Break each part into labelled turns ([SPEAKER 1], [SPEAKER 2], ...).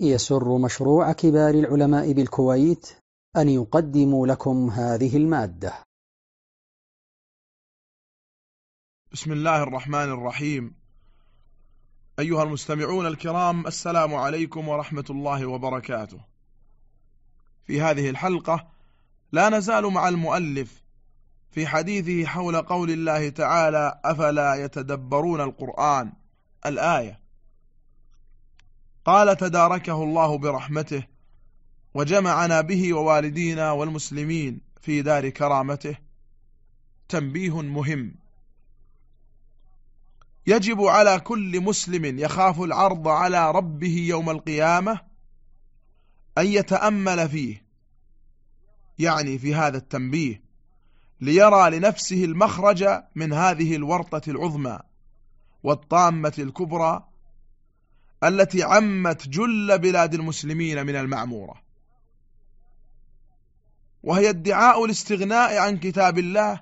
[SPEAKER 1] يسر مشروع كبار العلماء بالكويت أن يقدم لكم هذه المادة.
[SPEAKER 2] بسم الله الرحمن الرحيم. أيها المستمعون الكرام السلام عليكم ورحمة الله وبركاته. في هذه الحلقة لا نزال مع المؤلف في حديثه حول قول الله تعالى أفلا يتدبرون القرآن؟ الآية. قال تداركه الله برحمته وجمعنا به ووالدينا والمسلمين في دار كرامته. تنبيه مهم. يجب على كل مسلم يخاف العرض على ربه يوم القيامة أن يتأمل فيه يعني في هذا التنبيه ليرى لنفسه المخرج من هذه الورطة العظمى والطامة الكبرى التي عمت جل بلاد المسلمين من المعمورة. وهي ادعاء الاستغناء عن كتاب الله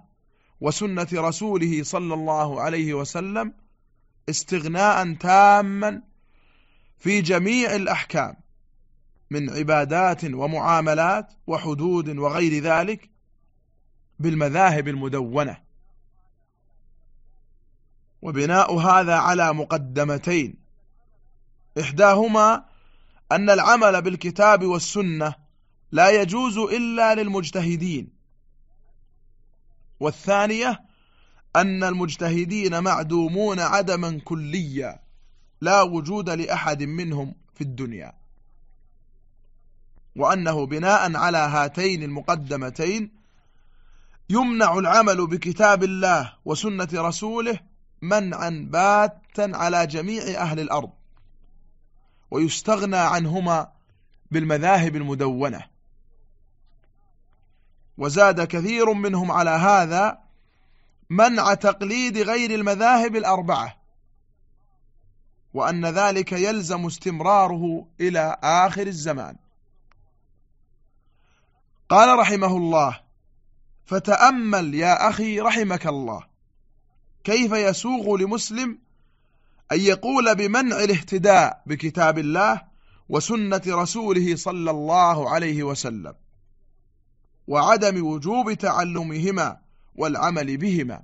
[SPEAKER 2] وسنة رسوله صلى الله عليه وسلم استغناء تاما في جميع الأحكام من عبادات ومعاملات وحدود وغير ذلك بالمذاهب المدونة. وبناء هذا على مقدمتين. إحداهما أن العمل بالكتاب والسنة لا يجوز إلا للمجتهدين والثانية أن المجتهدين معدومون عدما كليا لا وجود لأحد منهم في الدنيا وأنه بناء على هاتين المقدمتين يمنع العمل بكتاب الله وسنة رسوله منعا باتا على جميع أهل الأرض. ويستغنى عنهما بالمذاهب المدونة. وزاد كثير منهم على هذا منع تقليد غير المذاهب الأربعة وأن ذلك يلزم استمراره إلى آخر الزمان. قال رحمه الله فتأمل يا أخي رحمك الله كيف يسوغ لمسلم أن يقول بمنع الاهتداء بكتاب الله وسنة رسوله صلى الله عليه وسلم وعدم وجوب تعلمهما والعمل بهما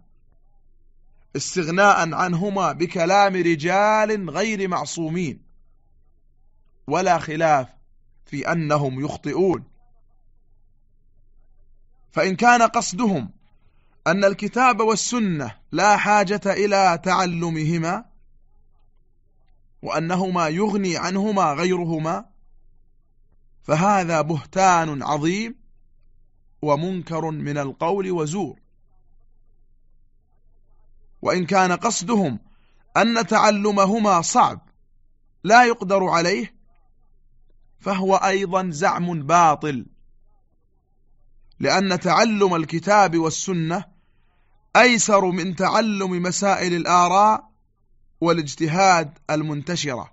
[SPEAKER 2] استغناء عنهما بكلام رجال غير معصومين ولا خلاف في أنهم يخطئون. فإن كان قصدهم أن الكتاب والسنة لا حاجة إلى تعلمهما وأنهما يغني عنهما غيرهما فهذا بهتان عظيم ومنكر من القول وزور. وإن كان قصدهم أن تعلمهما صعب لا يقدر عليه فهو أيضا زعم باطل لأن تعلم الكتاب والسنة أيسر من تعلم مسائل الآراء والاجتهاد المنتشرة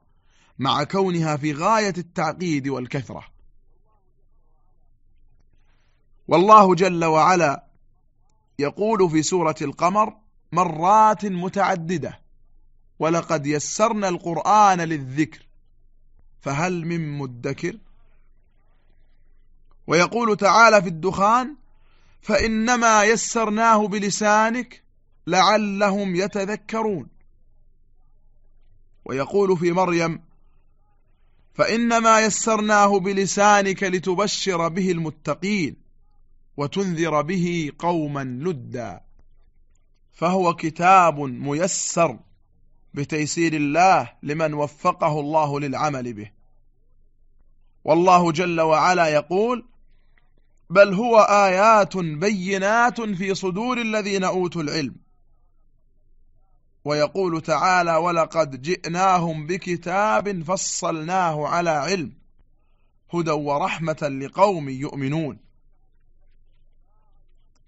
[SPEAKER 2] مع كونها في غاية التعقيد والكثرة. والله جل وعلا يقول في سورة القمر مرات متعددة ولقد يسرنا القرآن للذكر فهل من مدكر؟ ويقول تعالى في الدخان فإنما يسرناه بلسانك لعلهم يتذكرون. ويقول في مريم فإنما يسرناه بلسانك لتبشر به المتقين وتنذر به قوما لدا. فهو كتاب ميسر بتيسير الله لمن وفقه الله للعمل به. والله جل وعلا يقول بل هو آيات بينات في صدور الذين أوتوا العلم. ويقول تعالى ولقد جئناهم بكتاب فصلناه على علم هدى ورحمة لقوم يؤمنون.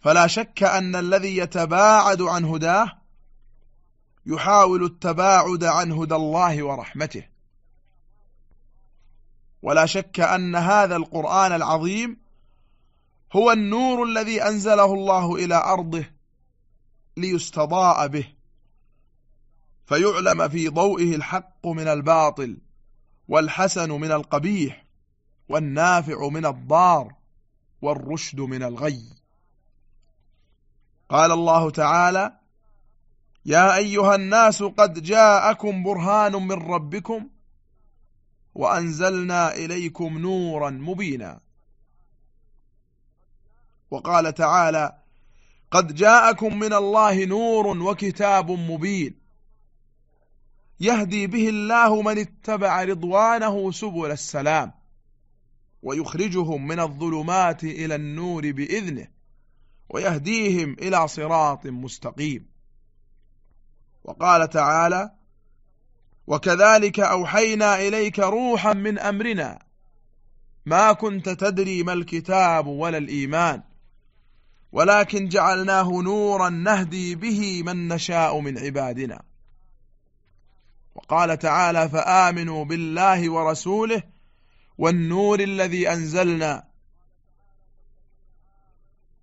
[SPEAKER 2] فلا شك أن الذي يتباعد عن هداه يحاول التباعد عن هدى الله ورحمته. ولا شك أن هذا القرآن العظيم هو النور الذي أنزله الله إلى أرضه ليستضاء به. فيعلم في ضوئه الحق من الباطل والحسن من القبيح والنافع من الضار والرشد من الغي. قال الله تعالى يا أيها الناس قد جاءكم برهان من ربكم وأنزلنا إليكم نورا مبينا. وقال تعالى قد جاءكم من الله نور وكتاب مبين. يهدي به الله من اتبع رضوانه سبل السلام ويخرجهم من الظلمات إلى النور بإذنه ويهديهم إلى صراط مستقيم. وقال تعالى وكذلك أوحينا إليك روحا من أمرنا ما كنت تدري ما الكتاب ولا الإيمان ولكن جعلناه نورا نهدي به من نشاء من عبادنا. وقال تعالى فآمنوا بالله ورسوله والنور الذي أنزلنا.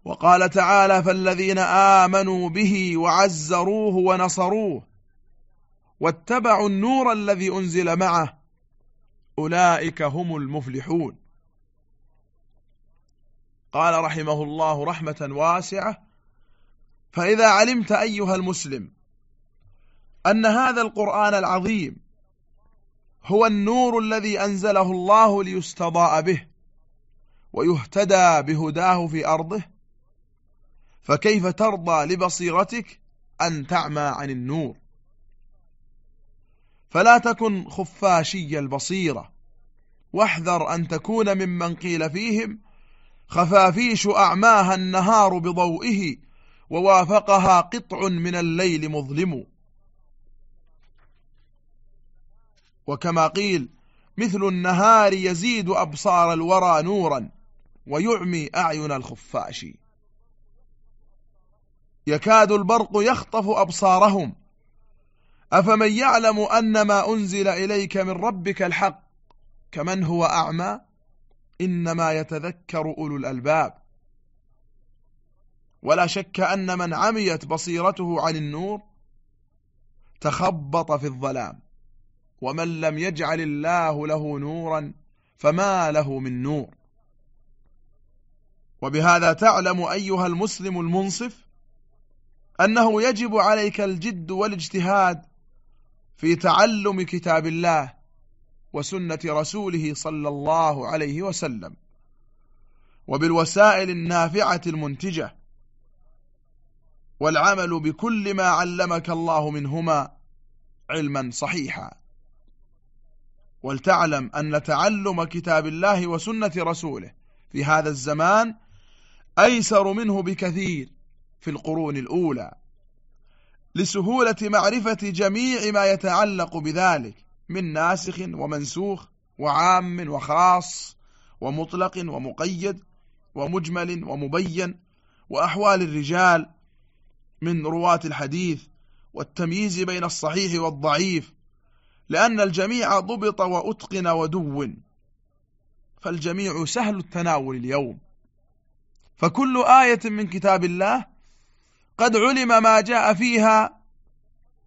[SPEAKER 2] وقال تعالى فالذين آمنوا به وعزروه ونصروه واتبعوا النور الذي أنزل معه أولئك هم المفلحون. قال رحمه الله رحمة واسعة فإذا علمت أيها المسلم أن هذا القرآن العظيم هو النور الذي أنزله الله ليستضاء به ويهتدى بهداه في أرضه فكيف ترضى لبصيرتك أن تعمى عن النور؟ فلا تكن خفاشي البصيرة واحذر أن تكون ممن قيل فيهم خفافيش أعماها النهار بضوئه ووافقها قطع من الليل مظلم. وكما قيل مثل النهار يزيد أبصار الورى نورا ويعمي أعين الخفاش. يكاد البرق يخطف أبصارهم. أفمن يعلم أن ما أنزل إليك من ربك الحق كمن هو أعمى؟ إنما يتذكر أولو الألباب. ولا شك أن من عميت بصيرته عن النور تخبط في الظلام. ومن لم يجعل الله له نورا فما له من نور. وبهذا تعلم أيها المسلم المنصف أنه يجب عليك الجد والاجتهاد في تعلم كتاب الله وسنة رسوله صلى الله عليه وسلم وبالوسائل النافعة المنتجة والعمل بكل ما علمك الله منهما علما صحيحا. ولتعلم أن تعلم كتاب الله وسنة رسوله في هذا الزمان أيسر منه بكثير في القرون الأولى لسهولة معرفة جميع ما يتعلق بذلك من ناسخ ومنسوخ وعام وخاص ومطلق ومقيد ومجمل ومبين وأحوال الرجال من رواة الحديث والتمييز بين الصحيح والضعيف لأن الجميع ضبط وأتقن ودون. فالجميع سهل التناول اليوم. فكل آية من كتاب الله قد علم ما جاء فيها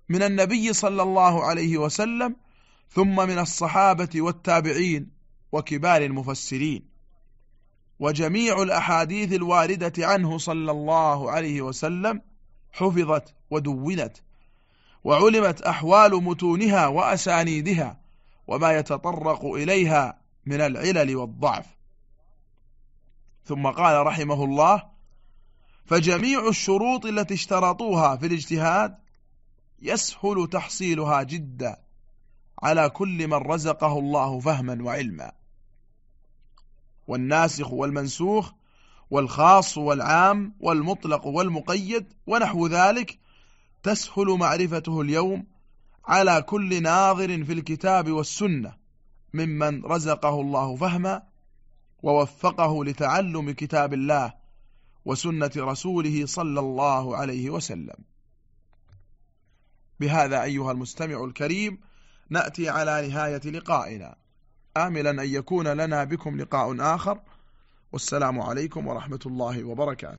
[SPEAKER 2] من النبي صلى الله عليه وسلم ثم من الصحابة والتابعين وكبار المفسرين. وجميع الأحاديث الواردة عنه صلى الله عليه وسلم حفظت ودونت. وعلمت أحوال متونها وأسانيدها وما يتطرق إليها من العلل والضعف. ثم قال رحمه الله فجميع الشروط التي اشترطوها في الاجتهاد يسهل تحصيلها جدا على كل من رزقه الله فهما وعلما. والناسخ والمنسوخ والخاص والعام والمطلق والمقيد ونحو ذلك تسهل معرفته اليوم على كل ناظر في الكتاب والسنة ممن رزقه الله فهما ووفقه لتعلم كتاب الله وسنة رسوله صلى الله عليه وسلم. بهذا أيها المستمع الكريم نأتي على نهاية لقائنا. آملا أن يكون لنا بكم لقاء آخر. والسلام عليكم ورحمة الله وبركاته.